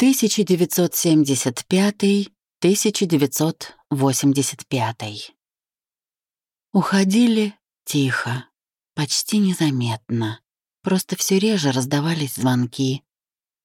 1975-1985. Уходили тихо, почти незаметно. Просто все реже раздавались звонки.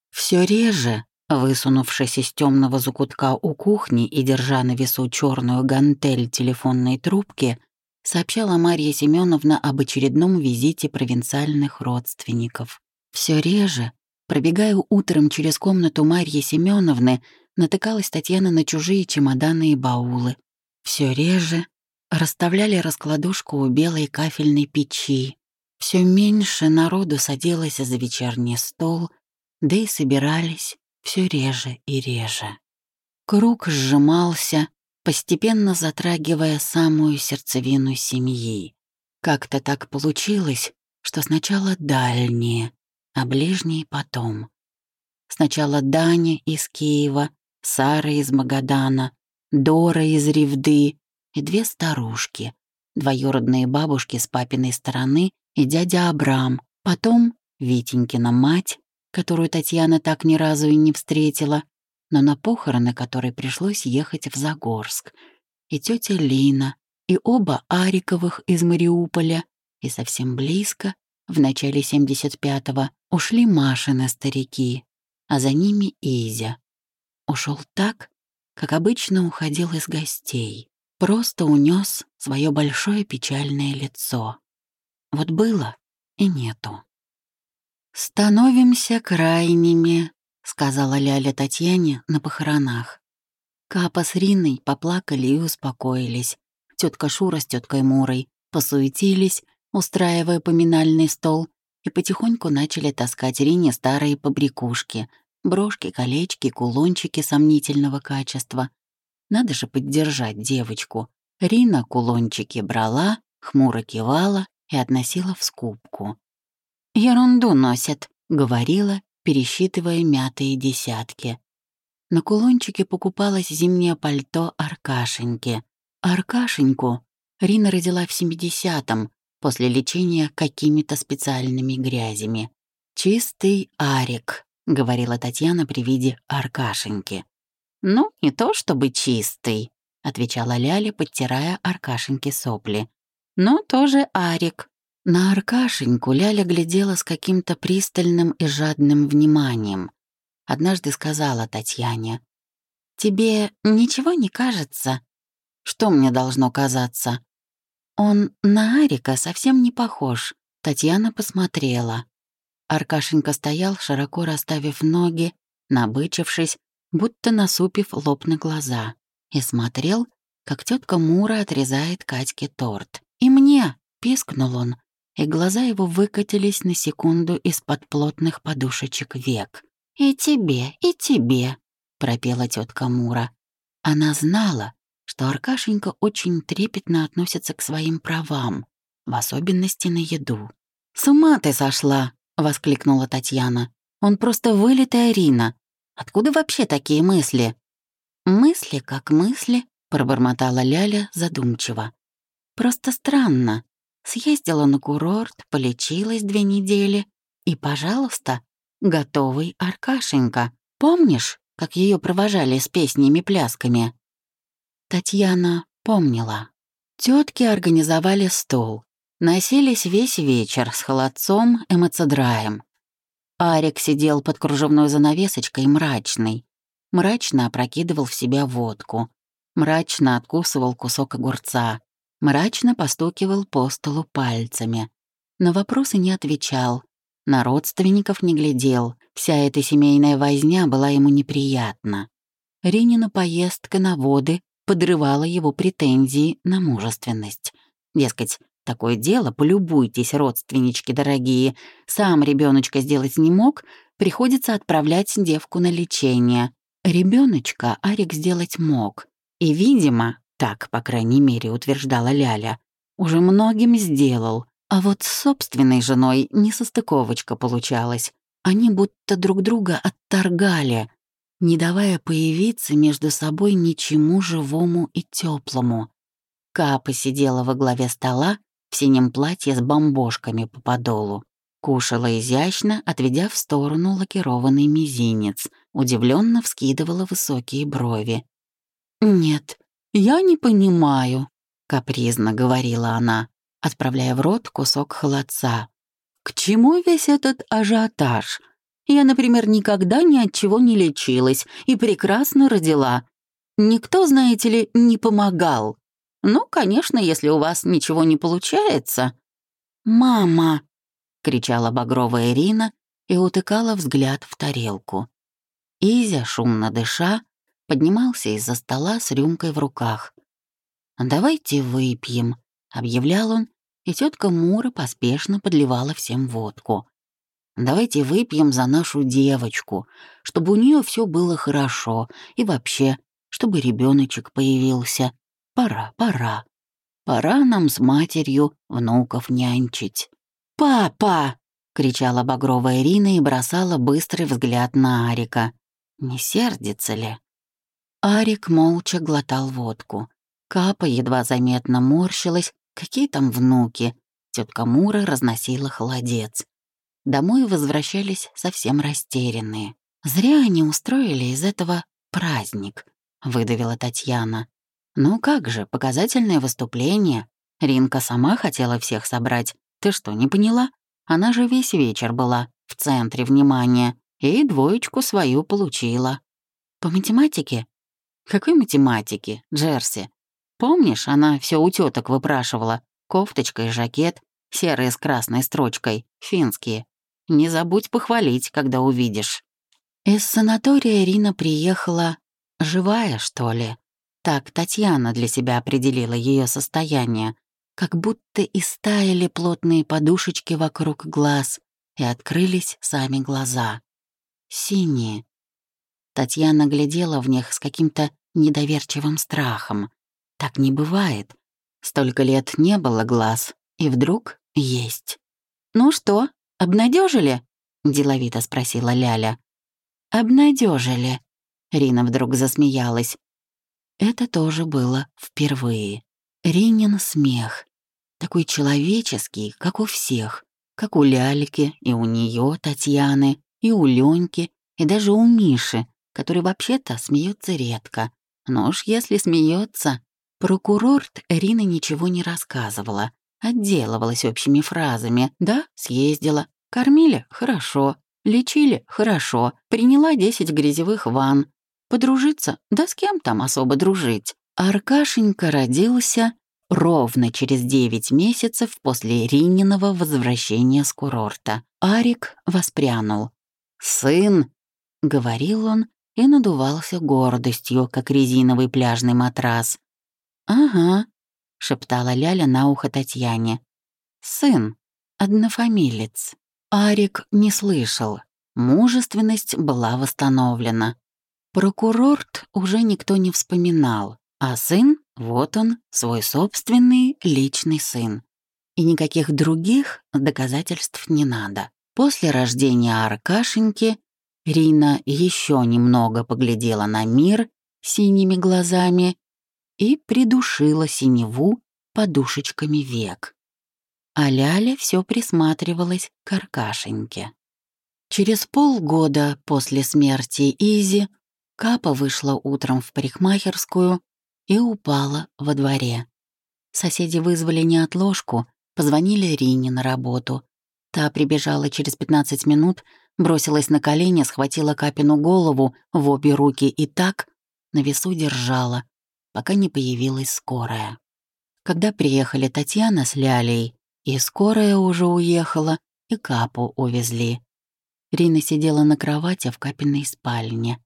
Все реже, высунувшись из темного закутка у кухни и держа на весу черную гантель телефонной трубки, сообщала Марья Семеновна об очередном визите провинциальных родственников. Все реже Пробегая утром через комнату Марьи Семеновны, натыкалась Татьяна на чужие чемоданы и баулы. Все реже расставляли раскладушку у белой кафельной печи. Все меньше народу садилось за вечерний стол, да и собирались все реже и реже. Круг сжимался, постепенно затрагивая самую сердцевину семьи. Как-то так получилось, что сначала дальние, а ближний потом. Сначала Даня из Киева, Сара из Магадана, Дора из Ревды и две старушки, двоюродные бабушки с папиной стороны и дядя Абрам, потом Витенькина мать, которую Татьяна так ни разу и не встретила, но на похороны которой пришлось ехать в Загорск, и тетя Лина, и оба Ариковых из Мариуполя, и совсем близко в начале 75-го ушли Машины старики, а за ними Изя. Ушел так, как обычно уходил из гостей, просто унес свое большое печальное лицо. Вот было и нету. «Становимся крайними», — сказала Ляля Татьяне на похоронах. Капа с Риной поплакали и успокоились. Тетка Шура с теткой Мурой посуетились, устраивая поминальный стол, и потихоньку начали таскать Рине старые побрякушки, брошки, колечки, кулончики сомнительного качества. Надо же поддержать девочку. Рина кулончики брала, хмуро кивала и относила в скупку. «Ерунду носят», — говорила, пересчитывая мятые десятки. На кулончике покупалось зимнее пальто Аркашеньки. Аркашеньку Рина родила в 70-м, после лечения какими-то специальными грязями. «Чистый арик», — говорила Татьяна при виде Аркашеньки. «Ну, не то чтобы чистый», — отвечала Ляля, подтирая Аркашеньке сопли. «Но тоже арик». На Аркашеньку Ляля глядела с каким-то пристальным и жадным вниманием. Однажды сказала Татьяне, «Тебе ничего не кажется?» «Что мне должно казаться?» Он на Арика совсем не похож. Татьяна посмотрела. Аркашенька стоял, широко расставив ноги, набычившись, будто насупив лоб на глаза, и смотрел, как тетка Мура отрезает Катьке торт. «И мне!» — пискнул он, и глаза его выкатились на секунду из-под плотных подушечек век. «И тебе, и тебе!» — пропела тетка Мура. Она знала, что Аркашенька очень трепетно относится к своим правам, в особенности на еду. «С ума ты сошла!» — воскликнула Татьяна. «Он просто вылитая Рина. Откуда вообще такие мысли?» «Мысли как мысли», — пробормотала Ляля задумчиво. «Просто странно. Съездила на курорт, полечилась две недели, и, пожалуйста, готовый Аркашенька. Помнишь, как ее провожали с песнями-плясками?» Татьяна помнила. Тетки организовали стол. Носились весь вечер с холодцом и мацедраем. Арик сидел под кружевной занавесочкой мрачный. Мрачно опрокидывал в себя водку. Мрачно откусывал кусок огурца. Мрачно постукивал по столу пальцами. На вопросы не отвечал. На родственников не глядел. Вся эта семейная возня была ему неприятна. Ринина поездка на воды подрывала его претензии на мужественность. Дескать, такое дело, полюбуйтесь, родственнички дорогие, сам ребеночка сделать не мог, приходится отправлять девку на лечение. Ребеночка Арик сделать мог. И, видимо, так, по крайней мере, утверждала Ляля, уже многим сделал, а вот с собственной женой несостыковочка получалась. Они будто друг друга отторгали, не давая появиться между собой ничему живому и теплому. Капа сидела во главе стола в синем платье с бомбошками по подолу. Кушала изящно, отведя в сторону лакированный мизинец, удивленно вскидывала высокие брови. «Нет, я не понимаю», — капризно говорила она, отправляя в рот кусок холодца. «К чему весь этот ажиотаж? Я, например, никогда ни от чего не лечилась и прекрасно родила. Никто, знаете ли, не помогал. Ну, конечно, если у вас ничего не получается». «Мама!» — кричала багровая Ирина и утыкала взгляд в тарелку. Изя, шумно дыша, поднимался из-за стола с рюмкой в руках. «Давайте выпьем», — объявлял он, и тетка Мура поспешно подливала всем водку. «Давайте выпьем за нашу девочку, чтобы у нее все было хорошо, и вообще, чтобы ребеночек появился. Пора, пора. Пора нам с матерью внуков нянчить». «Папа!» — кричала багровая Ирина и бросала быстрый взгляд на Арика. Не сердится ли? Арик молча глотал водку. Капа едва заметно морщилась. Какие там внуки? Тетка Мура разносила холодец. Домой возвращались совсем растерянные. «Зря они устроили из этого праздник», — выдавила Татьяна. «Ну как же, показательное выступление. Ринка сама хотела всех собрать. Ты что, не поняла? Она же весь вечер была в центре внимания и двоечку свою получила. По математике? Какой математике, Джерси? Помнишь, она все у теток выпрашивала. Кофточка и жакет, серые с красной строчкой, финские. Не забудь похвалить, когда увидишь. Из санатория Рина приехала живая, что ли? Так Татьяна для себя определила ее состояние, как будто истаяли плотные подушечки вокруг глаз и открылись сами глаза синие. Татьяна глядела в них с каким-то недоверчивым страхом. Так не бывает. Столько лет не было глаз, и вдруг есть. «Ну что, обнадежили? деловито спросила Ляля. «Обнадежили», — Рина вдруг засмеялась. Это тоже было впервые. Ринин смех. Такой человеческий, как у всех, как у Ляльки и у нее Татьяны, и у Леньки, и даже у Миши, который вообще-то смеется редко. Но уж если смеется, прокурор Рина ничего не рассказывала, отделывалась общими фразами. Да, съездила. Кормили? Хорошо. Лечили? Хорошо. Приняла 10 грязевых ванн. Подружиться? Да с кем там особо дружить? Аркашенька родился ровно через 9 месяцев после Рининого возвращения с курорта. Арик воспрянул. «Сын!» — говорил он и надувался гордостью, как резиновый пляжный матрас. «Ага», — шептала Ляля на ухо Татьяне. «Сын, однофамилец». Арик не слышал. Мужественность была восстановлена. Прокурорт уже никто не вспоминал, а сын, вот он, свой собственный личный сын. И никаких других доказательств не надо. После рождения Аркашеньки Рина еще немного поглядела на мир синими глазами и придушила синеву подушечками век. А Ляля все присматривалась к Аркашеньке. Через полгода после смерти Изи Капа вышла утром в парикмахерскую и упала во дворе. Соседи вызвали неотложку, позвонили Рине на работу, Та прибежала через 15 минут, бросилась на колени, схватила Капину голову в обе руки и так на весу держала, пока не появилась скорая. Когда приехали Татьяна с Лялей, и скорая уже уехала, и Капу увезли. Рина сидела на кровати в Капиной спальне.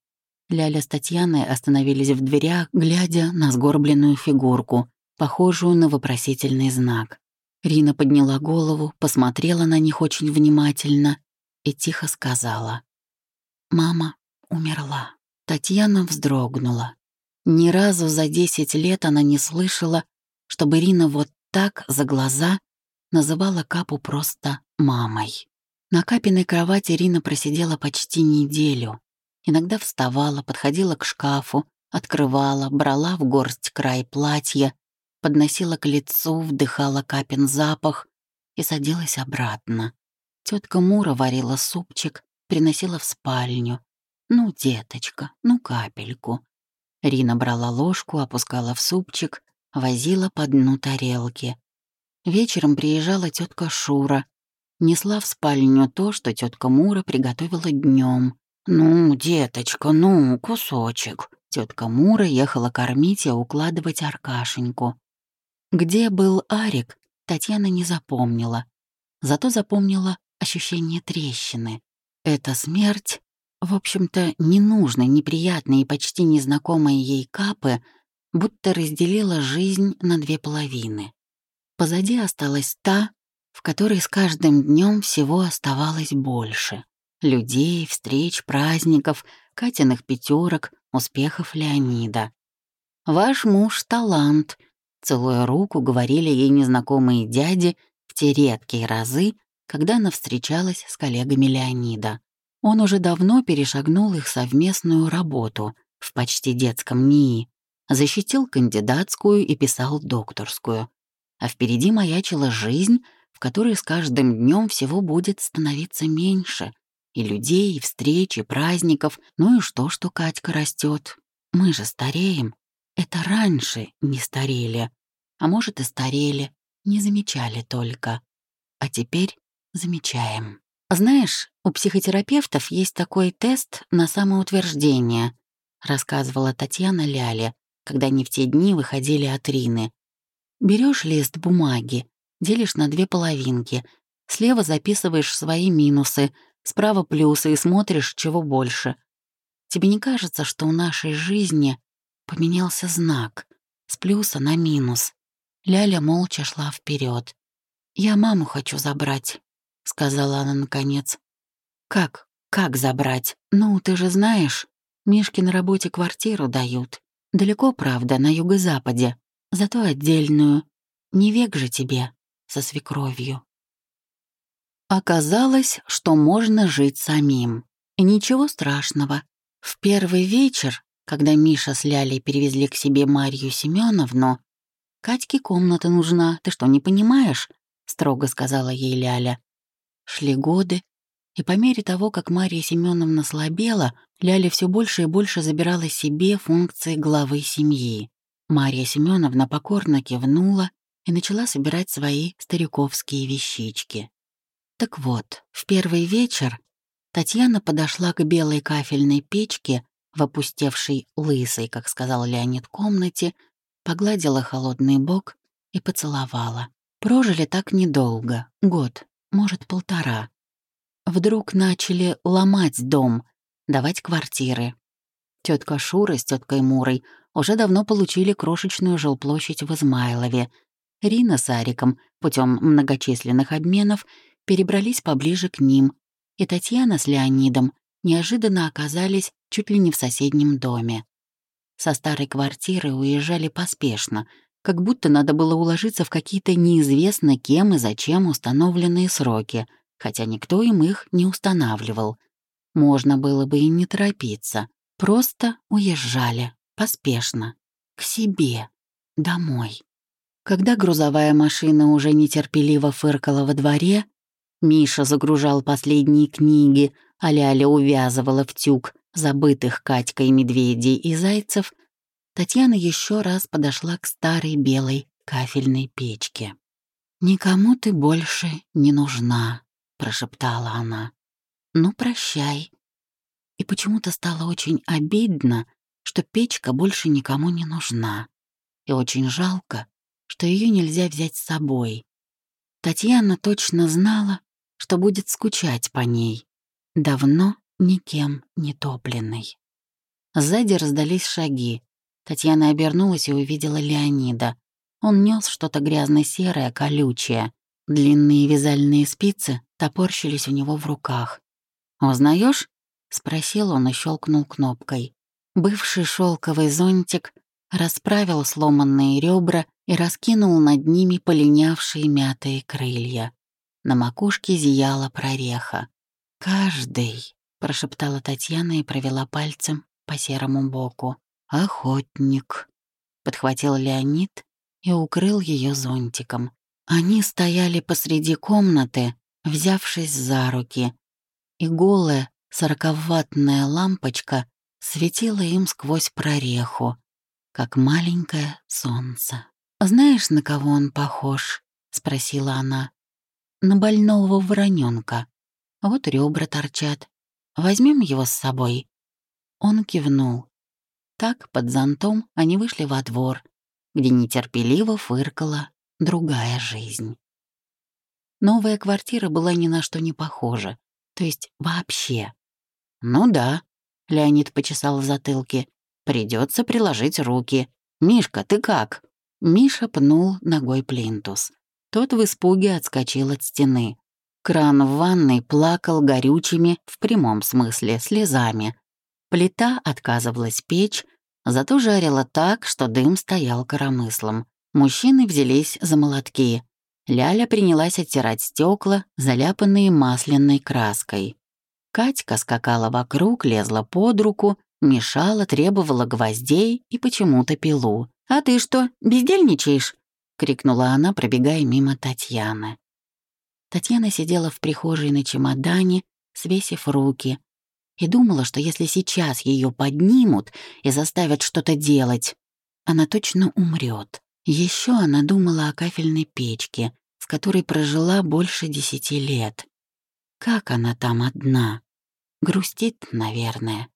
Ляля с Татьяной остановились в дверях, глядя на сгорбленную фигурку, похожую на вопросительный знак. Рина подняла голову, посмотрела на них очень внимательно и тихо сказала. «Мама умерла». Татьяна вздрогнула. Ни разу за десять лет она не слышала, чтобы Рина вот так за глаза называла Капу просто «мамой». На Капиной кровати Рина просидела почти неделю. Иногда вставала, подходила к шкафу, открывала, брала в горсть край платья подносила к лицу, вдыхала капин запах и садилась обратно. Тетка Мура варила супчик, приносила в спальню. Ну, деточка, ну, капельку. Рина брала ложку, опускала в супчик, возила по дну тарелки. Вечером приезжала тетка Шура, несла в спальню то, что тетка Мура приготовила днем. «Ну, деточка, ну, кусочек». Тетка Мура ехала кормить и укладывать Аркашеньку. Где был Арик, Татьяна не запомнила. Зато запомнила ощущение трещины. Эта смерть, в общем-то, ненужной, неприятной и почти незнакомой ей капы, будто разделила жизнь на две половины. Позади осталась та, в которой с каждым днем всего оставалось больше. Людей, встреч, праздников, Катиных пятерок, успехов Леонида. «Ваш муж — талант», — целуя руку, говорили ей незнакомые дяди в те редкие разы, когда она встречалась с коллегами Леонида. Он уже давно перешагнул их совместную работу в почти детском НИИ, защитил кандидатскую и писал докторскую. А впереди маячила жизнь, в которой с каждым днем всего будет становиться меньше. И людей, и встреч, и праздников. Ну и что, что Катька растет? Мы же стареем. Это раньше не старели. А может, и старели, не замечали только. А теперь замечаем. Знаешь, у психотерапевтов есть такой тест на самоутверждение, рассказывала Татьяна Ляля, когда они в те дни выходили от Рины. Берешь лист бумаги, делишь на две половинки, слева записываешь свои минусы, справа плюсы и смотришь, чего больше. Тебе не кажется, что у нашей жизни поменялся знак с плюса на минус? Ляля молча шла вперед. «Я маму хочу забрать», — сказала она наконец. «Как? Как забрать? Ну, ты же знаешь, Мишке на работе квартиру дают. Далеко, правда, на юго-западе зато отдельную. Не век же тебе со свекровью. Оказалось, что можно жить самим. И ничего страшного. В первый вечер, когда Миша с Лялей перевезли к себе Марью Семеновну, «Катьке комната нужна, ты что, не понимаешь?» — строго сказала ей Ляля. Шли годы, и по мере того, как Мария Семеновна слабела, Ляля все больше и больше забирала себе функции главы семьи. Марья Семеновна покорно кивнула и начала собирать свои стариковские вещички. Так вот, в первый вечер Татьяна подошла к белой кафельной печке в опустевшей лысой, как сказал Леонид, комнате, погладила холодный бок и поцеловала. Прожили так недолго, год, может, полтора. Вдруг начали ломать дом, давать квартиры. Тетка Шура с теткой Мурой уже давно получили крошечную жилплощадь в Измайлове. Рина с Ариком путем многочисленных обменов перебрались поближе к ним, и Татьяна с Леонидом неожиданно оказались чуть ли не в соседнем доме. Со старой квартиры уезжали поспешно, как будто надо было уложиться в какие-то неизвестно кем и зачем установленные сроки, хотя никто им их не устанавливал. Можно было бы и не торопиться, просто уезжали. Поспешно. К себе. Домой. Когда грузовая машина уже нетерпеливо фыркала во дворе, Миша загружал последние книги, а Ляля увязывала в тюк забытых Катькой медведей и зайцев, Татьяна еще раз подошла к старой белой кафельной печке. «Никому ты больше не нужна», — прошептала она. «Ну, прощай». И почему-то стало очень обидно, что печка больше никому не нужна. И очень жалко, что ее нельзя взять с собой. Татьяна точно знала, что будет скучать по ней, давно никем не топленной. Сзади раздались шаги. Татьяна обернулась и увидела Леонида. Он нес что-то грязно-серое, колючее. Длинные вязальные спицы топорщились у него в руках. Узнаешь? спросил он и щелкнул кнопкой. Бывший шелковый зонтик расправил сломанные ребра и раскинул над ними полинявшие мятые крылья. На макушке зияла прореха. «Каждый», — прошептала Татьяна и провела пальцем по серому боку. «Охотник», — подхватил Леонид и укрыл ее зонтиком. Они стояли посреди комнаты, взявшись за руки, и голая, Сороковатная лампочка светила им сквозь прореху, как маленькое солнце. «Знаешь, на кого он похож?» — спросила она. «На больного вороненка. Вот ребра торчат. Возьмем его с собой». Он кивнул. Так, под зонтом, они вышли во двор, где нетерпеливо фыркала другая жизнь. Новая квартира была ни на что не похожа, то есть вообще. «Ну да», — Леонид почесал в затылке, — «придется приложить руки. Мишка, ты как?» Миша пнул ногой плинтус. Тот в испуге отскочил от стены. Кран в ванной плакал горючими, в прямом смысле, слезами. Плита отказывалась печь, зато жарила так, что дым стоял коромыслом. Мужчины взялись за молотки. Ляля принялась оттирать стекла, заляпанные масляной краской. Катька скакала вокруг, лезла под руку, мешала, требовала гвоздей и почему-то пилу. «А ты что, бездельничаешь?» — крикнула она, пробегая мимо Татьяны. Татьяна сидела в прихожей на чемодане, свесив руки, и думала, что если сейчас ее поднимут и заставят что-то делать, она точно умрет. Еще она думала о кафельной печке, с которой прожила больше десяти лет. Как она там одна? Грустит, наверное.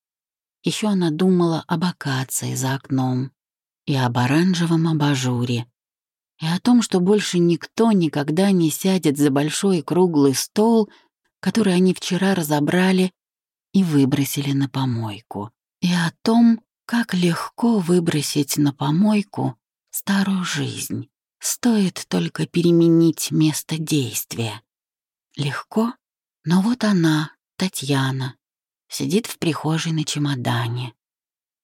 Еще она думала об акации за окном и об оранжевом абажуре, и о том, что больше никто никогда не сядет за большой круглый стол, который они вчера разобрали и выбросили на помойку, и о том, как легко выбросить на помойку старую жизнь. Стоит только переменить место действия. Легко? Но вот она, Татьяна, сидит в прихожей на чемодане.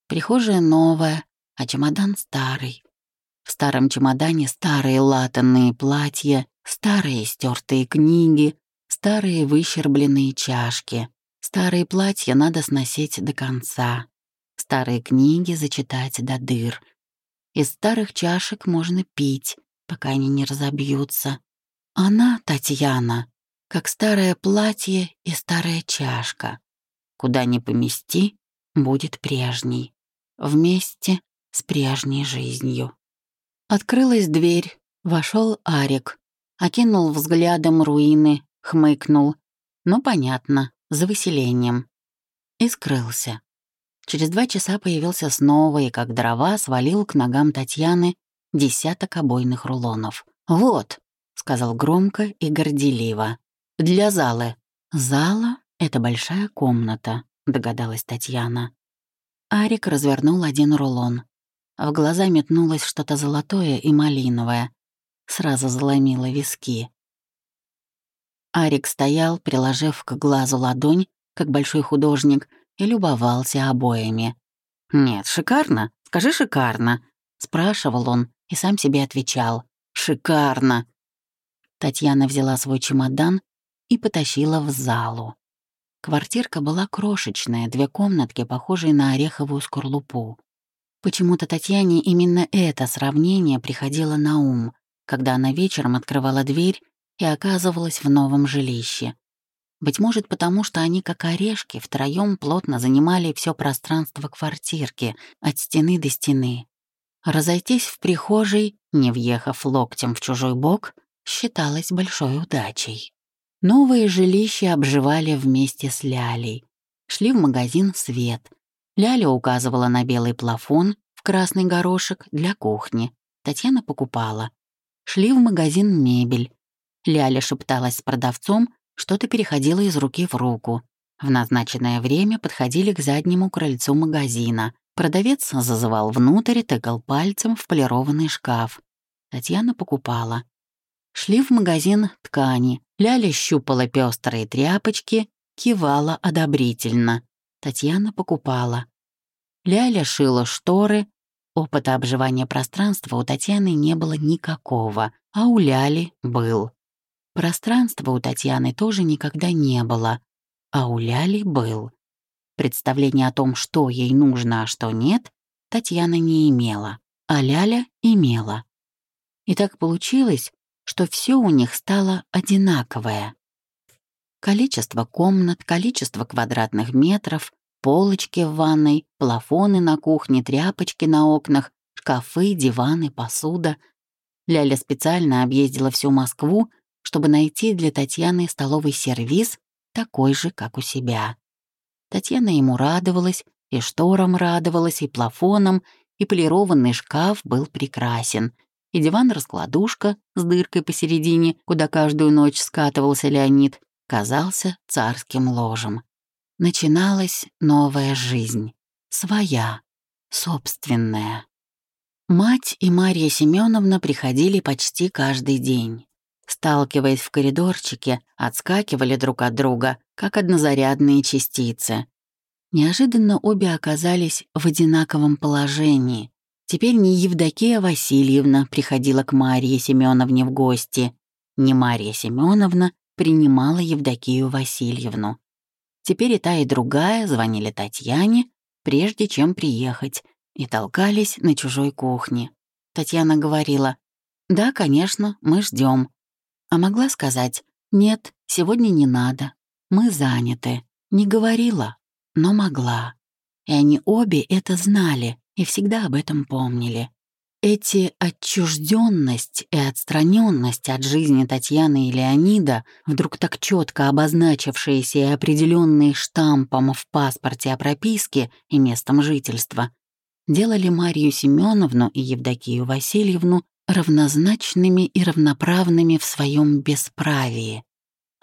Прихожая новая, а чемодан старый. В старом чемодане старые латанные платья, старые стертые книги, старые выщербленные чашки. Старые платья надо сносить до конца. Старые книги зачитать до дыр — из старых чашек можно пить, пока они не разобьются. Она, Татьяна, как старое платье и старая чашка. Куда ни помести, будет прежней. Вместе с прежней жизнью. Открылась дверь, вошел Арик, окинул взглядом руины, хмыкнул. Ну, понятно, за выселением. И скрылся. Через два часа появился снова и, как дрова, свалил к ногам Татьяны десяток обойных рулонов. «Вот», — сказал громко и горделиво, — «для залы». «Зала — это большая комната», — догадалась Татьяна. Арик развернул один рулон. В глаза метнулось что-то золотое и малиновое. Сразу заломило виски. Арик стоял, приложив к глазу ладонь, как большой художник, и любовался обоями. «Нет, шикарно? Скажи шикарно», — спрашивал он и сам себе отвечал. «Шикарно». Татьяна взяла свой чемодан и потащила в залу. Квартирка была крошечная, две комнатки, похожие на ореховую скорлупу. Почему-то Татьяне именно это сравнение приходило на ум, когда она вечером открывала дверь и оказывалась в новом жилище. Быть может, потому что они, как орешки, втроем плотно занимали все пространство квартирки, от стены до стены. Разойтись в прихожей, не въехав локтем в чужой бок, считалось большой удачей. Новые жилища обживали вместе с Лялей. Шли в магазин «Свет». Ляля указывала на белый плафон в красный горошек для кухни. Татьяна покупала. Шли в магазин «Мебель». Ляля шепталась с продавцом, что-то переходило из руки в руку. В назначенное время подходили к заднему крыльцу магазина. Продавец зазывал внутрь, тыкал пальцем в полированный шкаф. Татьяна покупала. Шли в магазин ткани. Ляля щупала пестрые тряпочки, кивала одобрительно. Татьяна покупала. Ляля шила шторы. Опыта обживания пространства у Татьяны не было никакого, а у Ляли был. Пространства у Татьяны тоже никогда не было, а у Ляли был. Представление о том, что ей нужно, а что нет, Татьяна не имела, а Ляля имела. И так получилось, что все у них стало одинаковое. Количество комнат, количество квадратных метров, полочки в ванной, плафоны на кухне, тряпочки на окнах, шкафы, диваны, посуда. Ляля специально объездила всю Москву, чтобы найти для Татьяны столовый сервиз, такой же, как у себя. Татьяна ему радовалась, и шторам радовалась, и плафонам, и полированный шкаф был прекрасен, и диван-раскладушка с дыркой посередине, куда каждую ночь скатывался Леонид, казался царским ложем. Начиналась новая жизнь. Своя, собственная. Мать и Марья Семеновна приходили почти каждый день. Сталкиваясь в коридорчике, отскакивали друг от друга, как однозарядные частицы. Неожиданно обе оказались в одинаковом положении. Теперь не Евдокия Васильевна приходила к Марье Семеновне в гости, не Марья Семеновна принимала Евдокию Васильевну. Теперь и та, и другая звонили Татьяне, прежде чем приехать, и толкались на чужой кухне. Татьяна говорила, «Да, конечно, мы ждем. А могла сказать, «Нет, сегодня не надо, мы заняты». Не говорила, но могла. И они обе это знали и всегда об этом помнили. Эти отчужденность и отстраненность от жизни Татьяны и Леонида, вдруг так четко обозначившиеся и определенные штампом в паспорте о прописке и местом жительства, делали Марию Семеновну и Евдокию Васильевну равнозначными и равноправными в своем бесправии.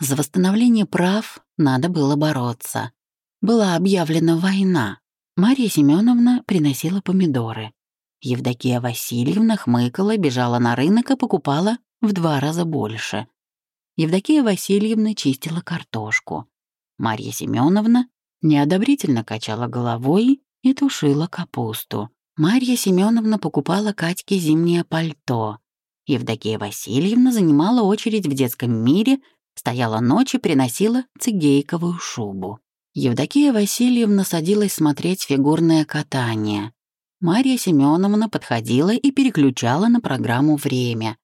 За восстановление прав надо было бороться. Была объявлена война. Мария Семеновна приносила помидоры. Евдокия Васильевна хмыкала, бежала на рынок и покупала в два раза больше. Евдокия Васильевна чистила картошку. Марья Семеновна неодобрительно качала головой и тушила капусту. Марья Семеновна покупала Катьке зимнее пальто. Евдокия Васильевна занимала очередь в детском мире, стояла ночи, приносила цигейковую шубу. Евдокия Васильевна садилась смотреть фигурное катание. Марья Семеновна подходила и переключала на программу «Время».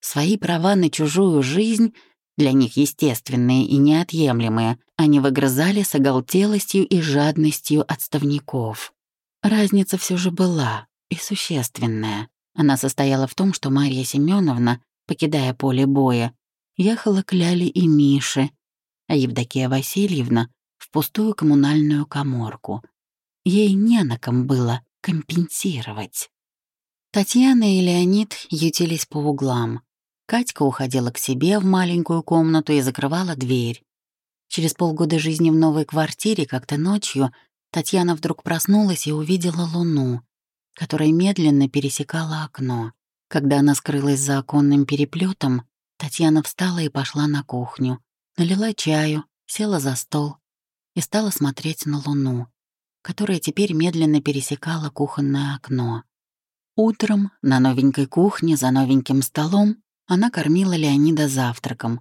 Свои права на чужую жизнь, для них естественные и неотъемлемые, они выгрызали с оголтелостью и жадностью отставников. Разница все же была, и существенная. Она состояла в том, что Марья Семеновна, покидая поле боя, ехала к Ляле и Мише, а Евдокия Васильевна — в пустую коммунальную коморку. Ей не на ком было компенсировать. Татьяна и Леонид ютились по углам. Катька уходила к себе в маленькую комнату и закрывала дверь. Через полгода жизни в новой квартире как-то ночью Татьяна вдруг проснулась и увидела луну, которая медленно пересекала окно. Когда она скрылась за оконным переплетом, Татьяна встала и пошла на кухню, налила чаю, села за стол и стала смотреть на луну которая теперь медленно пересекала кухонное окно. Утром на новенькой кухне за новеньким столом она кормила Леонида завтраком.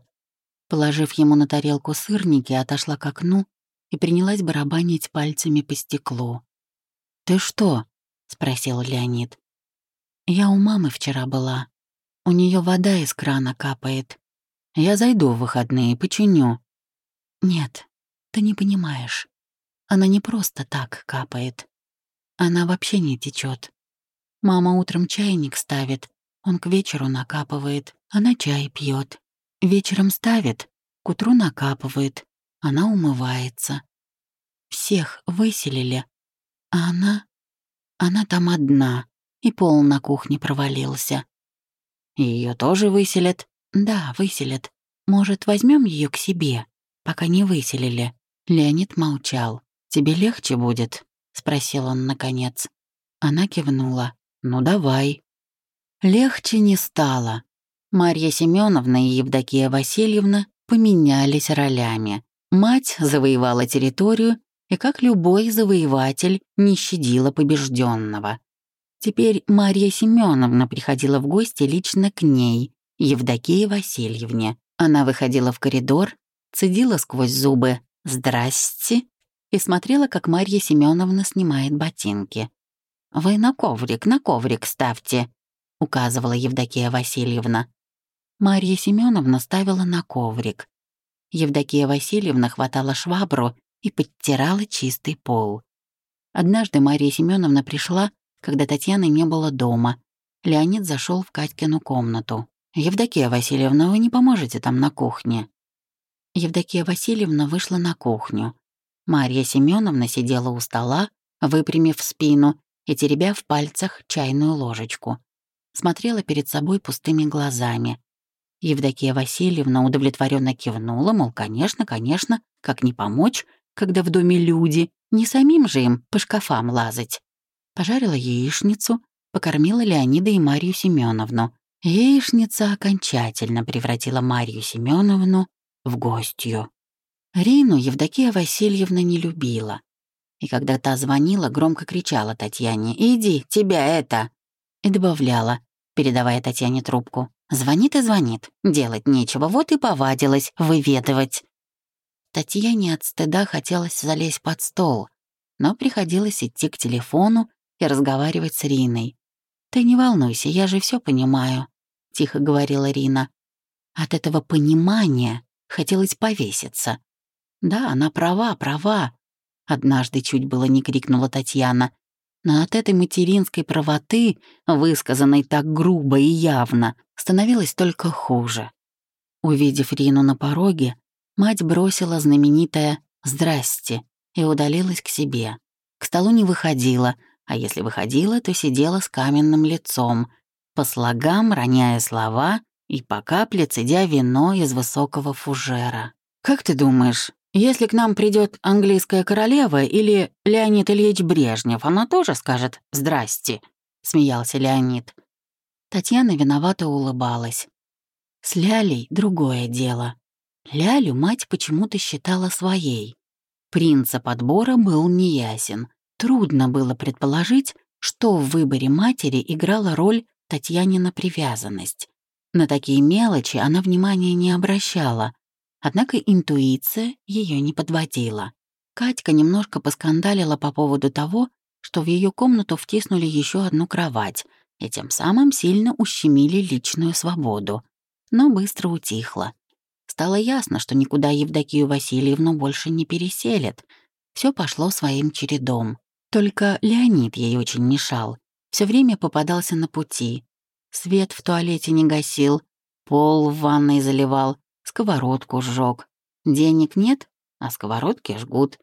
Положив ему на тарелку сырники, отошла к окну и принялась барабанить пальцами по стеклу. «Ты что?» — спросил Леонид. «Я у мамы вчера была. У нее вода из крана капает. Я зайду в выходные, починю». «Нет, ты не понимаешь. Она не просто так капает. Она вообще не течет. Мама утром чайник ставит, он к вечеру накапывает, она чай пьет. Вечером ставит, к утру накапывает, она умывается. Всех выселили, а она... Она там одна, и пол на кухне провалился. Ее тоже выселят? Да, выселят. Может, возьмем ее к себе, пока не выселили? Леонид молчал. «Тебе легче будет?» — спросил он наконец. Она кивнула. «Ну, давай». Легче не стало. Марья Семеновна и Евдокия Васильевна поменялись ролями. Мать завоевала территорию и, как любой завоеватель, не щадила побежденного. Теперь Марья Семеновна приходила в гости лично к ней, Евдокии Васильевне. Она выходила в коридор, цедила сквозь зубы «Здрасте» и смотрела, как Марья Семеновна снимает ботинки. «Вы на коврик, на коврик ставьте», — указывала Евдокия Васильевна. Марья Семеновна ставила на коврик. Евдокия Васильевна хватала швабру и подтирала чистый пол. Однажды Мария Семеновна пришла, когда Татьяны не было дома. Леонид зашел в Катькину комнату. «Евдокия Васильевна, вы не поможете там на кухне?» Евдокия Васильевна вышла на кухню. Марья Семеновна сидела у стола, выпрямив спину и теребя в пальцах чайную ложечку. Смотрела перед собой пустыми глазами. Евдокия Васильевна удовлетворенно кивнула, мол, конечно, конечно, как не помочь, когда в доме люди, не самим же им по шкафам лазать. Пожарила яичницу, покормила Леонида и Марию Семеновну. Яичница окончательно превратила Марию Семеновну в гостью. Рину Евдокия Васильевна не любила. И когда та звонила, громко кричала Татьяне «Иди, тебя это!» и добавляла, передавая Татьяне трубку. «Звонит и звонит, делать нечего, вот и повадилась выведывать». Татьяне от стыда хотелось залезть под стол, но приходилось идти к телефону и разговаривать с Риной. «Ты не волнуйся, я же все понимаю», — тихо говорила Рина. От этого понимания хотелось повеситься. Да, она права, права. Однажды чуть было не крикнула Татьяна. Но от этой материнской правоты, высказанной так грубо и явно, становилось только хуже. Увидев Рину на пороге, мать бросила знаменитое «Здрасте» и удалилась к себе. К столу не выходила, а если выходила, то сидела с каменным лицом, по слогам роняя слова и по капле цедя вино из высокого фужера. «Как ты думаешь, если к нам придет английская королева или Леонид Ильич Брежнев, она тоже скажет «здрасте», — смеялся Леонид. Татьяна виновато улыбалась. С Лялей другое дело. Лялю мать почему-то считала своей. Принцип отбора был неясен. Трудно было предположить, что в выборе матери играла роль Татьянина привязанность. На такие мелочи она внимания не обращала, однако интуиция ее не подводила. Катька немножко поскандалила по поводу того, что в ее комнату втиснули еще одну кровать и тем самым сильно ущемили личную свободу, но быстро утихла. Стало ясно, что никуда Евдокию Васильевну больше не переселят. Все пошло своим чередом. Только Леонид ей очень мешал. Все время попадался на пути. Свет в туалете не гасил, пол в ванной заливал, сковородку сжег. Денег нет, а сковородки жгут.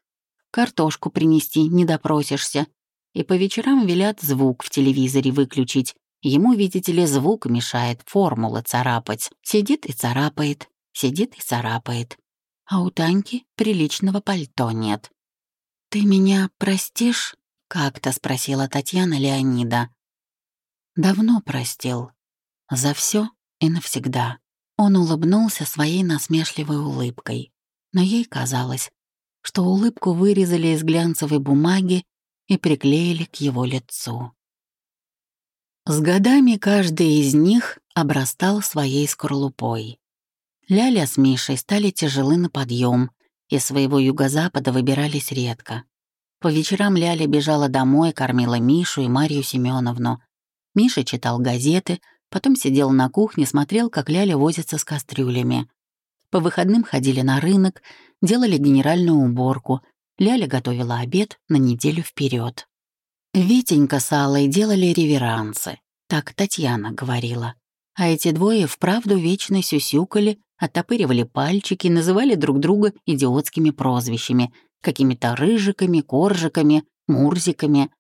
Картошку принести не допросишься. И по вечерам велят звук в телевизоре выключить. Ему, видите ли, звук мешает формулы царапать. Сидит и царапает, сидит и царапает. А у Таньки приличного пальто нет. «Ты меня простишь?» — как-то спросила Татьяна Леонида. Давно простил. За все и навсегда. Он улыбнулся своей насмешливой улыбкой. Но ей казалось, что улыбку вырезали из глянцевой бумаги и приклеили к его лицу. С годами каждый из них обрастал своей скорлупой. Ляля с Мишей стали тяжелы на подъем, и своего юго-запада выбирались редко. По вечерам Ляля бежала домой, кормила Мишу и Марию Семеновну, Миша читал газеты, потом сидел на кухне, смотрел, как Ляля возится с кастрюлями. По выходным ходили на рынок, делали генеральную уборку. Ляля готовила обед на неделю вперед. Витенька с Аллой делали реверансы. Так Татьяна говорила. А эти двое вправду вечно сюсюкали, оттопыривали пальчики, называли друг друга идиотскими прозвищами, какими-то рыжиками, коржиками, мурзиками.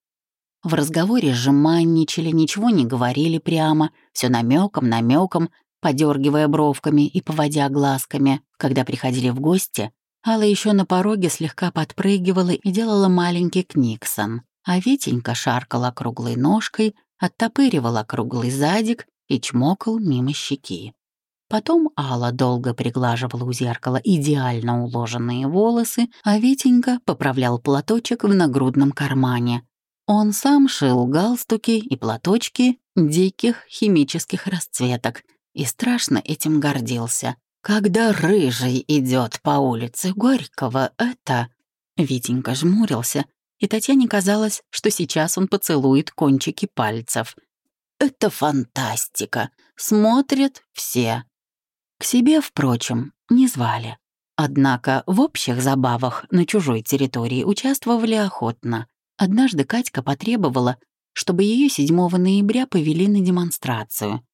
В разговоре жеманничали, ничего не говорили прямо, все намеком, намеком, подергивая бровками и поводя глазками. Когда приходили в гости, Алла еще на пороге слегка подпрыгивала и делала маленький книксон, а Витенька шаркала круглой ножкой, оттопыривала круглый задик и чмокал мимо щеки. Потом Алла долго приглаживала у зеркала идеально уложенные волосы, а Витенька поправлял платочек в нагрудном кармане, он сам шил галстуки и платочки диких химических расцветок и страшно этим гордился. Когда рыжий идет по улице Горького, это... Витенька жмурился, и Татьяне казалось, что сейчас он поцелует кончики пальцев. Это фантастика. Смотрят все. К себе, впрочем, не звали. Однако в общих забавах на чужой территории участвовали охотно. Однажды Катька потребовала, чтобы ее 7 ноября повели на демонстрацию.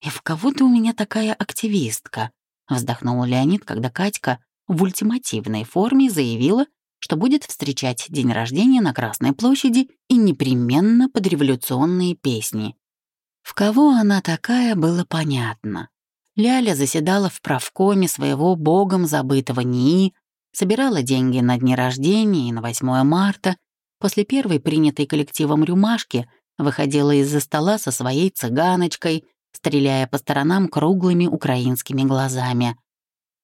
«И в кого ты у меня такая активистка?» — вздохнул Леонид, когда Катька в ультимативной форме заявила, что будет встречать день рождения на Красной площади и непременно под революционные песни. В кого она такая, было понятно. Ляля заседала в правкоме своего богом забытого НИИ, собирала деньги на дни рождения и на 8 марта, после первой принятой коллективом рюмашки выходила из-за стола со своей цыганочкой, стреляя по сторонам круглыми украинскими глазами.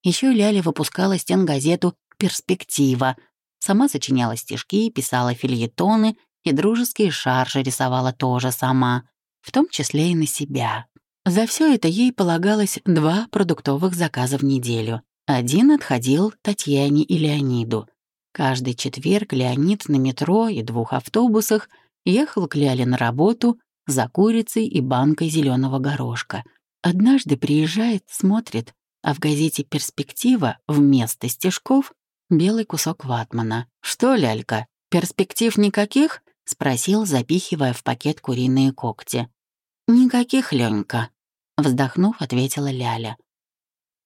Еще Ляля выпускала стенгазету «Перспектива», сама сочиняла стишки, писала фильетоны и дружеские шаржи рисовала тоже сама, в том числе и на себя. За все это ей полагалось два продуктовых заказа в неделю. Один отходил Татьяне и Леониду. Каждый четверг Леонид на метро и двух автобусах ехал к Ляле на работу за курицей и банкой зеленого горошка. Однажды приезжает, смотрит, а в газете «Перспектива» вместо стежков белый кусок ватмана. «Что, лялька, перспектив никаких?» — спросил, запихивая в пакет куриные когти. «Никаких, Ленька», Вздохнув, ответила Ляля.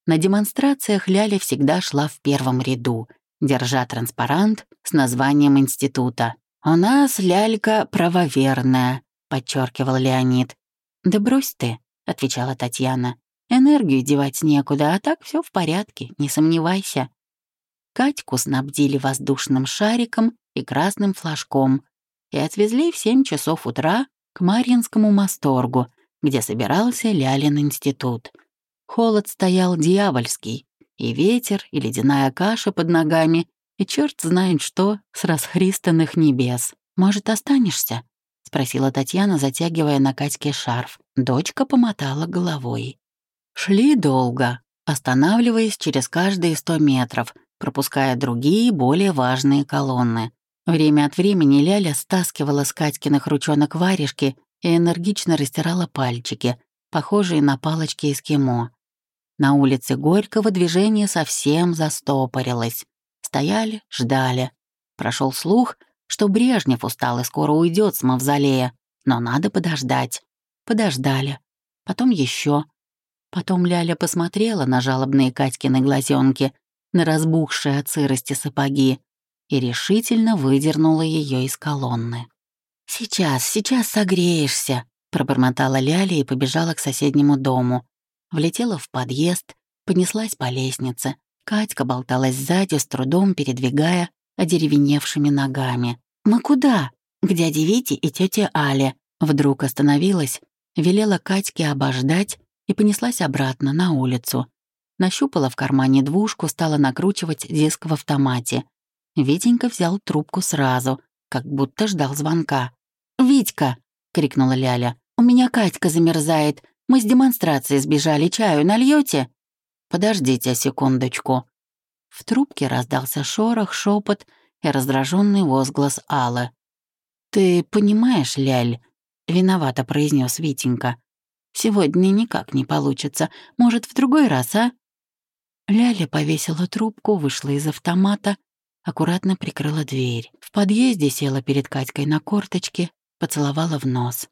На демонстрациях Ляля всегда шла в первом ряду, держа транспарант с названием института. «У нас лялька правоверная», — подчеркивал Леонид. «Да брось ты», — отвечала Татьяна. «Энергию девать некуда, а так все в порядке, не сомневайся». Катьку снабдили воздушным шариком и красным флажком и отвезли в семь часов утра к Марьинскому масторгу, где собирался Лялин институт. Холод стоял дьявольский, и ветер, и ледяная каша под ногами, и черт знает что с расхристанных небес. «Может, останешься?» — спросила Татьяна, затягивая на Катьке шарф. Дочка помотала головой. Шли долго, останавливаясь через каждые сто метров, пропуская другие, более важные колонны. Время от времени Ляля стаскивала с Катькиных ручонок варежки и энергично растирала пальчики, похожие на палочки эскимо. На улице Горького движение совсем застопорилось. Стояли, ждали. Прошел слух, что Брежнев устал и скоро уйдет с мавзолея, но надо подождать. Подождали. Потом еще. Потом Ляля посмотрела на жалобные Катькины глазенки, на разбухшие от сырости сапоги и решительно выдернула ее из колонны. «Сейчас, сейчас согреешься», — пробормотала Ляля и побежала к соседнему дому. Влетела в подъезд, понеслась по лестнице. Катька болталась сзади, с трудом передвигая одеревеневшими ногами. «Мы куда?» «К дяде Вите и тете Але». Вдруг остановилась, велела Катьке обождать и понеслась обратно на улицу. Нащупала в кармане двушку, стала накручивать диск в автомате. Витенька взял трубку сразу, как будто ждал звонка. «Витька!» — крикнула Ляля. «У меня Катька замерзает. Мы с демонстрации сбежали. Чаю нальете? «Подождите секундочку». В трубке раздался шорох, шепот и раздраженный возглас Аллы. «Ты понимаешь, Ляль?» — виновато произнес Витенька. «Сегодня никак не получится. Может, в другой раз, а?» Ляля повесила трубку, вышла из автомата, аккуратно прикрыла дверь. В подъезде села перед Катькой на корточке, поцеловала в нос.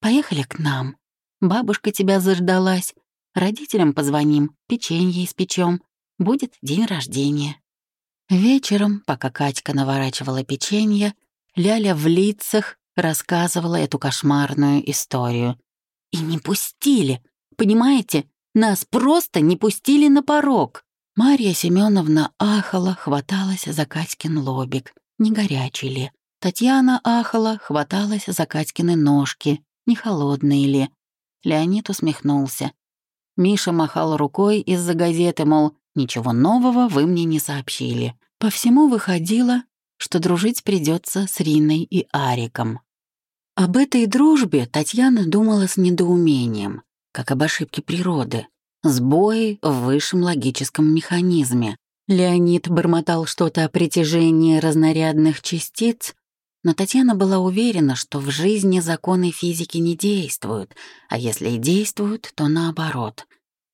«Поехали к нам. Бабушка тебя заждалась. Родителям позвоним, печенье испечем. Будет день рождения». Вечером, пока Катька наворачивала печенье, Ляля в лицах рассказывала эту кошмарную историю. «И не пустили, понимаете? Нас просто не пустили на порог!» Марья Семеновна ахала, хваталась за Катькин лобик. Не горячий ли? Татьяна ахала, хваталась за Катькины ножки, не холодные ли. Леонид усмехнулся. Миша махал рукой из-за газеты, мол, ничего нового вы мне не сообщили. По всему выходило, что дружить придется с Риной и Ариком. Об этой дружбе Татьяна думала с недоумением, как об ошибке природы, сбои в высшем логическом механизме. Леонид бормотал что-то о притяжении разнарядных частиц, но Татьяна была уверена, что в жизни законы физики не действуют, а если и действуют, то наоборот.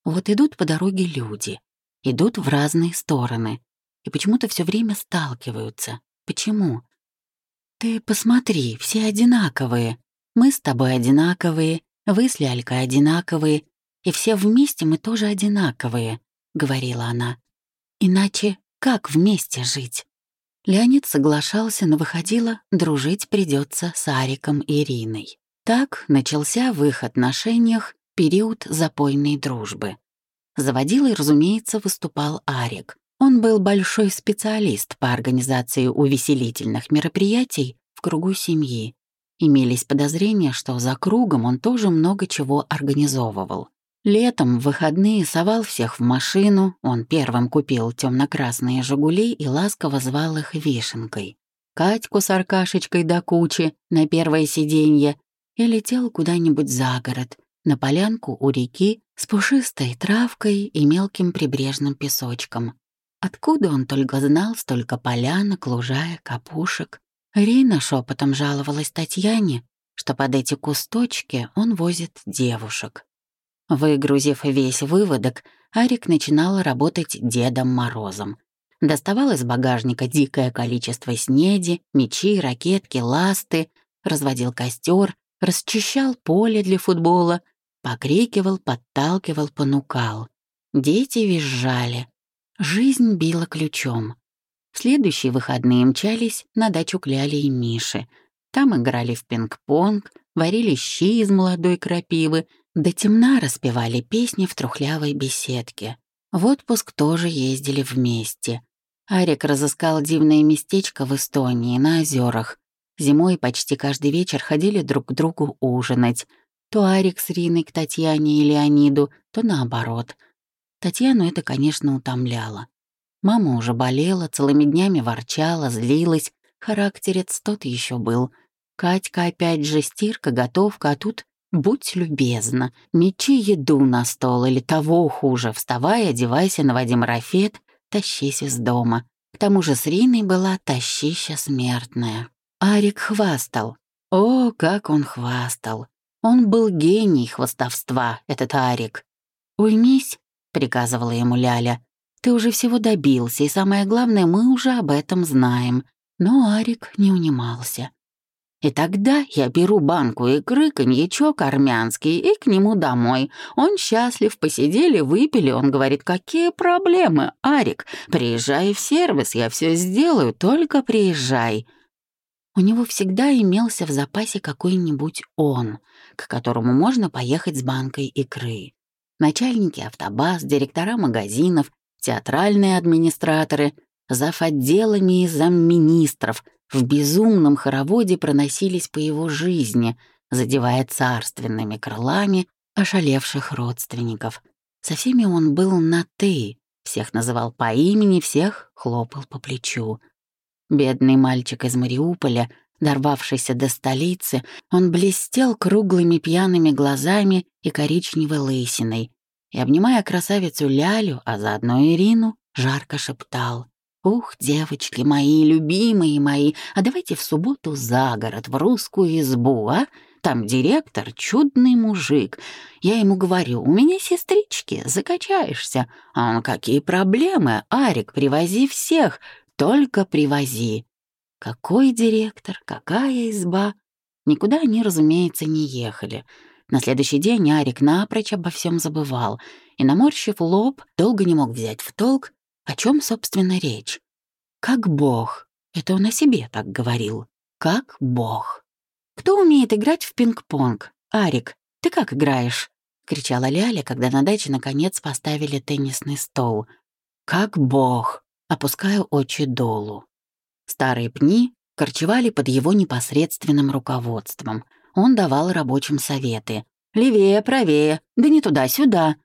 Вот идут по дороге люди. идут в разные стороны и почему-то все время сталкиваются. Почему? Ты посмотри, все одинаковые. Мы с тобой одинаковые, вы с Лялькой одинаковые, и все вместе мы тоже одинаковые, — говорила она. Иначе как вместе жить? Леонид соглашался, но выходило, дружить придется с Ариком и Ириной. Так начался в их отношениях период запойной дружбы. Заводилой, разумеется, выступал Арик. Он был большой специалист по организации увеселительных мероприятий в кругу семьи. Имелись подозрения, что за кругом он тоже много чего организовывал. Летом в выходные совал всех в машину, он первым купил темно-красные «Жигули» и ласково звал их вишенкой. Катьку с Аркашечкой до кучи на первое сиденье и летел куда-нибудь за город, на полянку у реки с пушистой травкой и мелким прибрежным песочком. Откуда он только знал столько полянок, лужаек, опушек? Рина шепотом жаловалась Татьяне, что под эти кусточки он возит девушек. Выгрузив весь выводок, Арик начинал работать Дедом Морозом. Доставал из багажника дикое количество снеди, мечи, ракетки, ласты, разводил костер, расчищал поле для футбола, покрикивал, подталкивал, понукал. Дети визжали. Жизнь била ключом. В следующие выходные мчались на дачу Кляли и Миши. Там играли в пинг-понг, варили щи из молодой крапивы, до темна распевали песни в трухлявой беседке. В отпуск тоже ездили вместе. Арик разыскал дивное местечко в Эстонии, на озерах. Зимой почти каждый вечер ходили друг к другу ужинать. То Арик с Риной к Татьяне и Леониду, то наоборот. Татьяну это, конечно, утомляло. Мама уже болела, целыми днями ворчала, злилась. Характерец тот еще был. Катька опять же стирка, готовка, а тут Будь любезна, мечи еду на стол или того хуже, вставай, одевайся, наводи марафет, тащись из дома. К тому же с Риной была тащища смертная. Арик хвастал. О, как он хвастал! Он был гений хвастовства, этот Арик. «Уймись», — приказывала ему Ляля. «Ты уже всего добился, и самое главное, мы уже об этом знаем». Но Арик не унимался. И тогда я беру банку икры, коньячок армянский и к нему домой. Он счастлив, посидели, выпили. Он говорит, какие проблемы, Арик? Приезжай в сервис, я все сделаю, только приезжай. У него всегда имелся в запасе какой-нибудь он, к которому можно поехать с банкой икры. Начальники автобаз, директора магазинов, театральные администраторы, зав. отделами и замминистров — в безумном хороводе проносились по его жизни, задевая царственными крылами ошалевших родственников. Со всеми он был на «ты», всех называл по имени, всех хлопал по плечу. Бедный мальчик из Мариуполя, дорвавшийся до столицы, он блестел круглыми пьяными глазами и коричневой лысиной, и, обнимая красавицу Лялю, а заодно Ирину, жарко шептал. «Ух, девочки мои, любимые мои, а давайте в субботу за город, в русскую избу, а? Там директор — чудный мужик. Я ему говорю, у меня сестрички, закачаешься. А он, какие проблемы, Арик, привози всех, только привози». Какой директор, какая изба? Никуда они, разумеется, не ехали. На следующий день Арик напрочь обо всем забывал и, наморщив лоб, долго не мог взять в толк, о чем, собственно, речь? Как бог. Это он о себе так говорил. Как бог. Кто умеет играть в пинг-понг? Арик, ты как играешь? кричала Ляля, когда на даче наконец поставили теннисный стол. Как бог, опуская очи долу. Старые пни корчевали под его непосредственным руководством. Он давал рабочим советы. «Левее, правее, да не туда-сюда,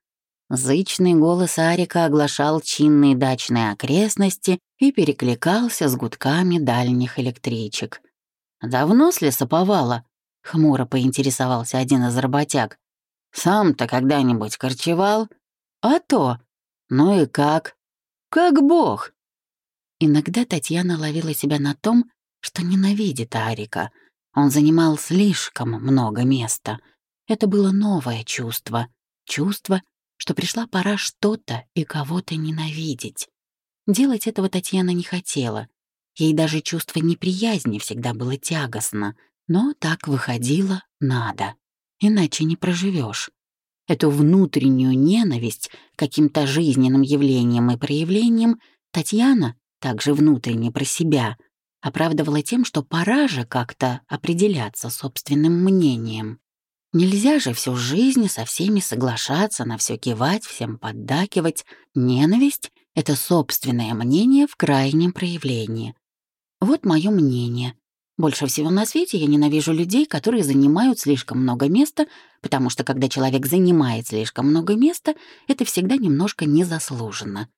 Зычный голос Арика оглашал чинные дачные окрестности и перекликался с гудками дальних электричек. «Давно с лесоповала?» — хмуро поинтересовался один из работяг. «Сам-то когда-нибудь корчевал?» «А то! Ну и как?» «Как бог!» Иногда Татьяна ловила себя на том, что ненавидит Арика. Он занимал слишком много места. Это было новое чувство. Чувство, что пришла пора что-то и кого-то ненавидеть. Делать этого Татьяна не хотела. Ей даже чувство неприязни всегда было тягостно, но так выходило надо, иначе не проживешь. Эту внутреннюю ненависть каким-то жизненным явлениям и проявлениям Татьяна, также внутренне про себя, оправдывала тем, что пора же как-то определяться собственным мнением. Нельзя же всю жизнь со всеми соглашаться, на все кивать, всем поддакивать. Ненависть — это собственное мнение в крайнем проявлении. Вот мое мнение. Больше всего на свете я ненавижу людей, которые занимают слишком много места, потому что когда человек занимает слишком много места, это всегда немножко незаслуженно.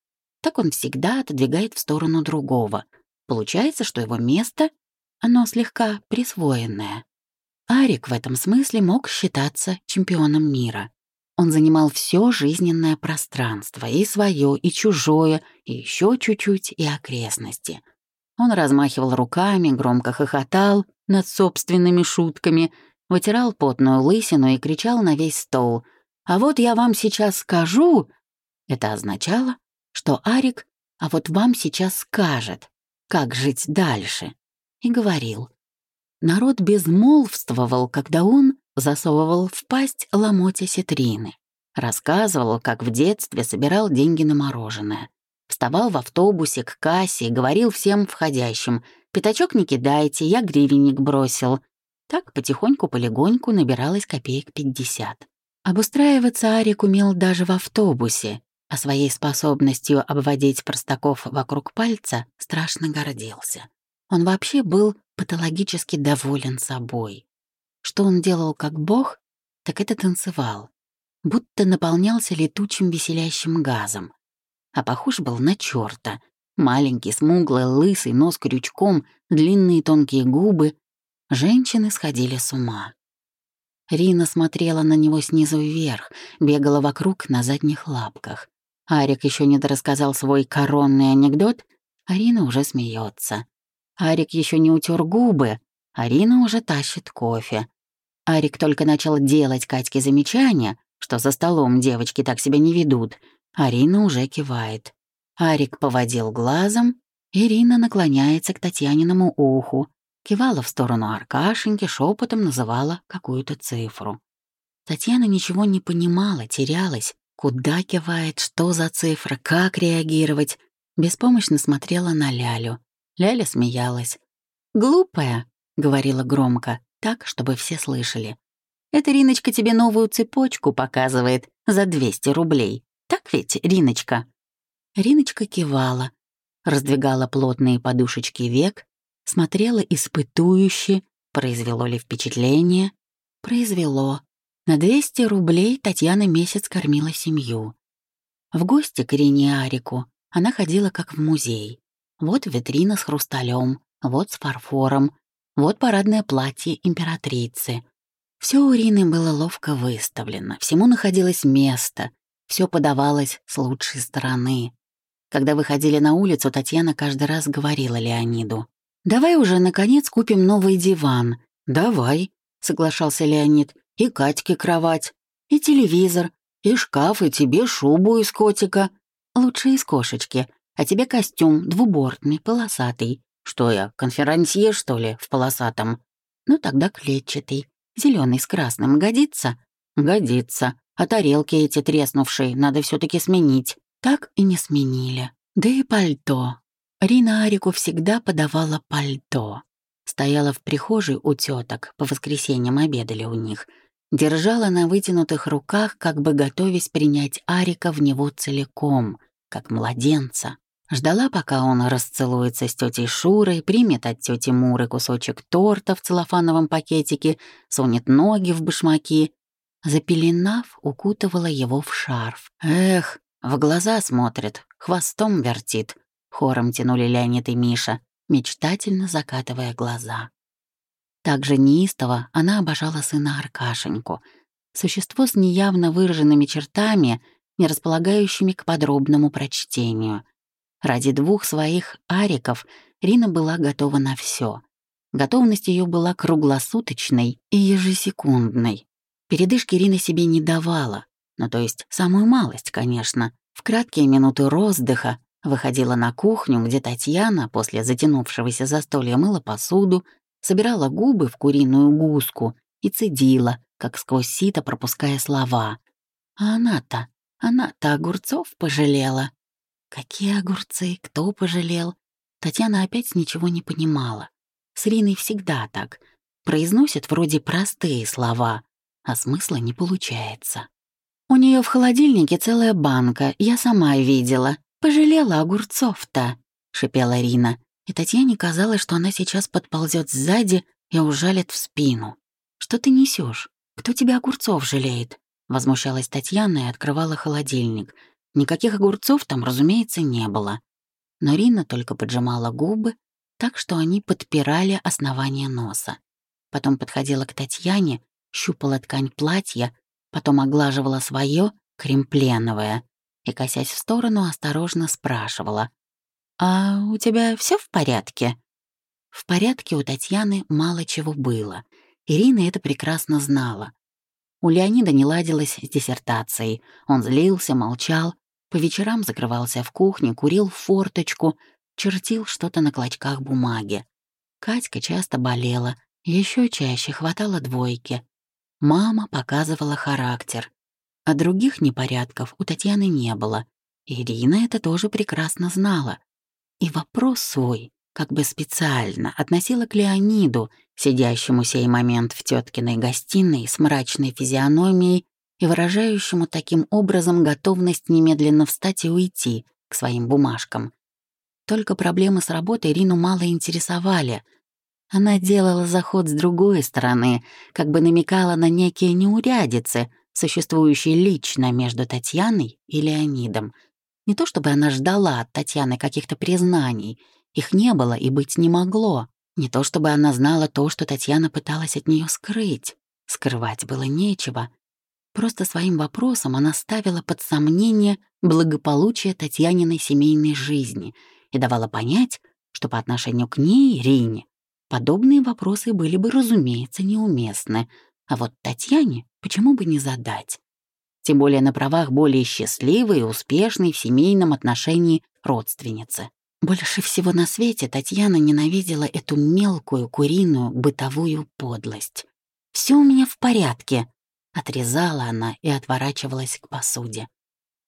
Так он всегда отодвигает в сторону другого. Получается, что его место, оно слегка присвоенное. Арик в этом смысле мог считаться чемпионом мира. Он занимал все жизненное пространство, и свое, и чужое, и еще чуть-чуть, и окрестности — он размахивал руками, громко хохотал над собственными шутками, вытирал потную лысину и кричал на весь стол. «А вот я вам сейчас скажу...» Это означало, что Арик «а вот вам сейчас скажет, как жить дальше», и говорил. Народ безмолвствовал, когда он засовывал в пасть ломотья ситрины. Рассказывал, как в детстве собирал деньги на мороженое. Вставал в автобусе к кассе и говорил всем входящим «Пятачок не кидайте, я гривенник бросил». Так потихоньку-полегоньку набиралось копеек пятьдесят. Обустраиваться Арик умел даже в автобусе, а своей способностью обводить простаков вокруг пальца страшно гордился. Он вообще был патологически доволен собой. Что он делал как бог, так это танцевал, будто наполнялся летучим веселящим газом а похож был на черта. Маленький, смуглый, лысый, нос крючком, длинные тонкие губы. Женщины сходили с ума. Рина смотрела на него снизу вверх, бегала вокруг на задних лапках. Арик еще не дорассказал свой коронный анекдот, а Рина уже смеется. Арик еще не утер губы, а Рина уже тащит кофе. Арик только начал делать Катьке замечания, что за столом девочки так себя не ведут, Арина уже кивает. Арик поводил глазом, Ирина наклоняется к Татьяниному уху, кивала в сторону Аркашеньки, шепотом называла какую-то цифру. Татьяна ничего не понимала, терялась, куда кивает, что за цифра, как реагировать. Беспомощно смотрела на Лялю. Ляля смеялась. «Глупая», — говорила громко, так, чтобы все слышали. «Эта Риночка тебе новую цепочку показывает за 200 рублей. Так ведь, Риночка?» Риночка кивала, раздвигала плотные подушечки век, смотрела испытующе, произвело ли впечатление. Произвело. На 200 рублей Татьяна месяц кормила семью. В гости к Ирине Арику она ходила как в музей. Вот витрина с хрусталем, вот с фарфором, вот парадное платье императрицы. Все у Ирины было ловко выставлено, всему находилось место, все подавалось с лучшей стороны. Когда выходили на улицу, Татьяна каждый раз говорила Леониду. «Давай уже, наконец, купим новый диван». «Давай», — соглашался Леонид. «И Катьке кровать, и телевизор, и шкаф, и тебе шубу из котика. Лучше из кошечки, а тебе костюм двубортный, полосатый. Что я, конферансье, что ли, в полосатом? Ну тогда клетчатый. зеленый с красным годится?» «Годится», а тарелки эти треснувшие надо все таки сменить. Так и не сменили. Да и пальто. Рина Арику всегда подавала пальто. Стояла в прихожей у теток, по воскресеньям обедали у них. Держала на вытянутых руках, как бы готовясь принять Арика в него целиком, как младенца. Ждала, пока он расцелуется с тетей Шурой, примет от тети Муры кусочек торта в целлофановом пакетике, сунет ноги в башмаки запеленав, укутывала его в шарф. «Эх, в глаза смотрит, хвостом вертит», — хором тянули Леонид и Миша, мечтательно закатывая глаза. Так же неистово она обожала сына Аркашеньку, существо с неявно выраженными чертами, не располагающими к подробному прочтению. Ради двух своих ариков Рина была готова на все. Готовность ее была круглосуточной и ежесекундной. Передышки Ирина себе не давала, Ну, то есть самую малость, конечно. В краткие минуты роздыха выходила на кухню, где Татьяна после затянувшегося застолья мыла посуду, собирала губы в куриную гуску и цедила, как сквозь сито пропуская слова. А она-то, она-то огурцов пожалела. Какие огурцы, кто пожалел? Татьяна опять ничего не понимала. С Риной всегда так. Произносит вроде простые слова, а смысла не получается. У нее в холодильнике целая банка, я сама видела. Пожалела огурцов-то, шипела Рина. И Татьяне казалось, что она сейчас подползет сзади и ужалит в спину. Что ты несешь? Кто тебя огурцов жалеет? Возмущалась Татьяна и открывала холодильник. Никаких огурцов там, разумеется, не было. Но Рина только поджимала губы, так что они подпирали основание носа. Потом подходила к Татьяне, щупала ткань платья, потом оглаживала свое кремпленовое и, косясь в сторону, осторожно спрашивала. «А у тебя все в порядке?» В порядке у Татьяны мало чего было. Ирина это прекрасно знала. У Леонида не ладилось с диссертацией. Он злился, молчал, по вечерам закрывался в кухне, курил в форточку, чертил что-то на клочках бумаги. Катька часто болела, еще чаще хватало двойки. Мама показывала характер. А других непорядков у Татьяны не было. Ирина это тоже прекрасно знала. И вопрос свой, как бы специально, относила к Леониду, сидящему сей момент в теткиной гостиной с мрачной физиономией и выражающему таким образом готовность немедленно встать и уйти к своим бумажкам. Только проблемы с работой Ирину мало интересовали. Она делала заход с другой стороны, как бы намекала на некие неурядицы, существующие лично между Татьяной и Леонидом. Не то чтобы она ждала от Татьяны каких-то признаний, их не было и быть не могло. Не то чтобы она знала то, что Татьяна пыталась от нее скрыть. Скрывать было нечего. Просто своим вопросом она ставила под сомнение благополучие Татьяниной семейной жизни и давала понять, что по отношению к ней, Рине, подобные вопросы были бы, разумеется, неуместны, а вот Татьяне почему бы не задать? Тем более на правах более счастливой и успешной в семейном отношении родственницы. Больше всего на свете Татьяна ненавидела эту мелкую куриную бытовую подлость. Все у меня в порядке», Отрезала она и отворачивалась к посуде.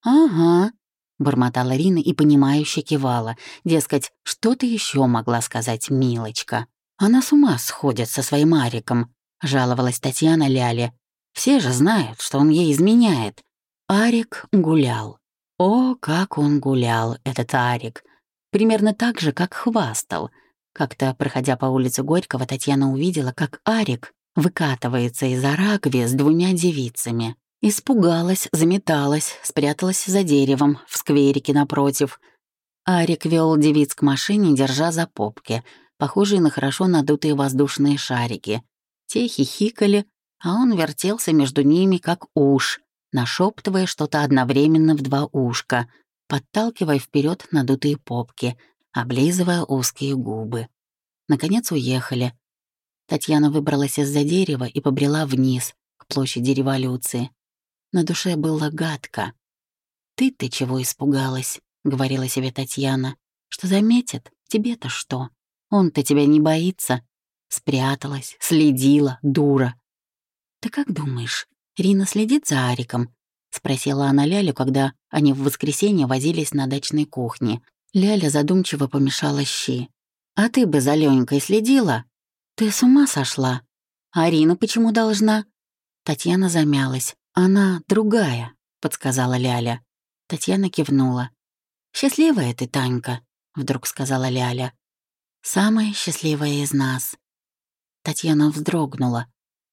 «Ага», — бормотала Рина и понимающе кивала. Дескать, что ты еще могла сказать, милочка? Она с ума сходит со своим Ариком, — жаловалась Татьяна Ляле. «Все же знают, что он ей изменяет». Арик гулял. О, как он гулял, этот Арик. Примерно так же, как хвастал. Как-то, проходя по улице Горького, Татьяна увидела, как Арик выкатывается из Арагви с двумя девицами. Испугалась, заметалась, спряталась за деревом в скверике напротив. Арик вел девиц к машине, держа за попки, похожие на хорошо надутые воздушные шарики. Те хихикали, а он вертелся между ними, как уж, нашептывая что-то одновременно в два ушка, подталкивая вперед надутые попки, облизывая узкие губы. Наконец уехали, Татьяна выбралась из-за дерева и побрела вниз, к площади революции. На душе было гадко. «Ты-ты чего испугалась?» — говорила себе Татьяна. «Что заметит? Тебе-то что? Он-то тебя не боится?» Спряталась, следила, дура. «Ты как думаешь, Рина следит за Ариком?» — спросила она Лялю, когда они в воскресенье возились на дачной кухне. Ляля задумчиво помешала щи. «А ты бы за Ленькой следила?» «Ты с ума сошла? Арина почему должна?» Татьяна замялась. «Она другая», — подсказала Ляля. Татьяна кивнула. «Счастливая ты, Танька», — вдруг сказала Ляля. «Самая счастливая из нас». Татьяна вздрогнула.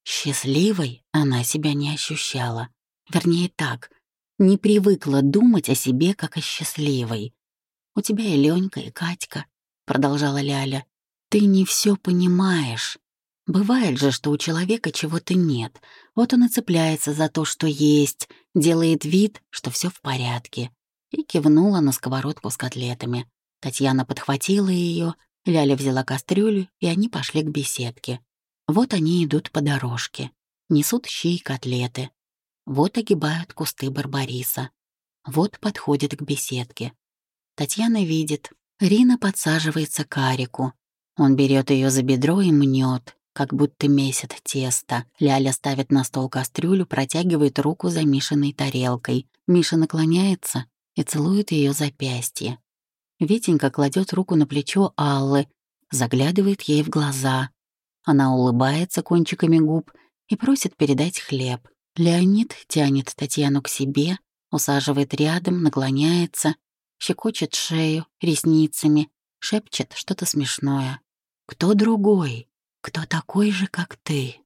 Счастливой она себя не ощущала. Вернее так, не привыкла думать о себе как о счастливой. «У тебя и Ленька, и Катька», — продолжала Ляля. Ты не все понимаешь. Бывает же, что у человека чего-то нет. Вот он и цепляется за то, что есть, делает вид, что все в порядке. И кивнула на сковородку с котлетами. Татьяна подхватила ее, Ляля взяла кастрюлю, и они пошли к беседке. Вот они идут по дорожке. Несут щи и котлеты. Вот огибают кусты барбариса. Вот подходит к беседке. Татьяна видит. Рина подсаживается к Арику. Он берет ее за бедро и мнет, как будто месяц тесто. Ляля ставит на стол кастрюлю, протягивает руку за Мишиной тарелкой. Миша наклоняется и целует ее запястье. Витенька кладет руку на плечо Аллы, заглядывает ей в глаза. Она улыбается кончиками губ и просит передать хлеб. Леонид тянет Татьяну к себе, усаживает рядом, наклоняется, щекочет шею ресницами, шепчет что-то смешное. «Кто другой? Кто такой же, как ты?»